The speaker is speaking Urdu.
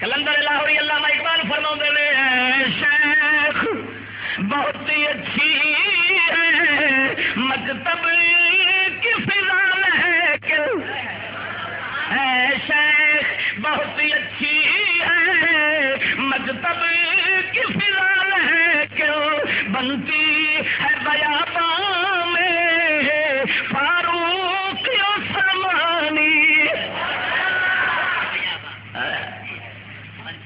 کلندر لاہوری اللہ اقبال فرما نے شیخ، بہت ہی اچھی ہے، مکتب کی فضا لیکن ہے شیخ، بہت ہی اچھی ہے، مکتب کی فضا لیکن بنتی ہے بیابان